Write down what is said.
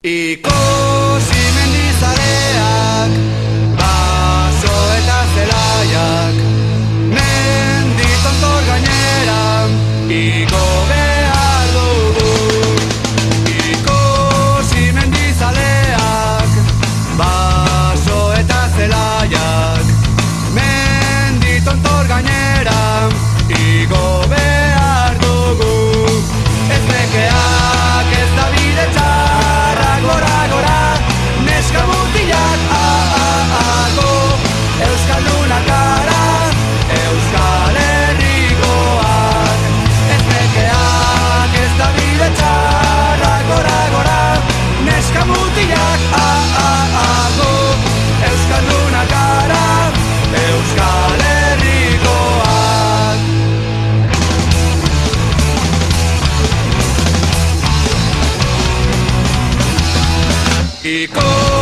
Y così Mexico.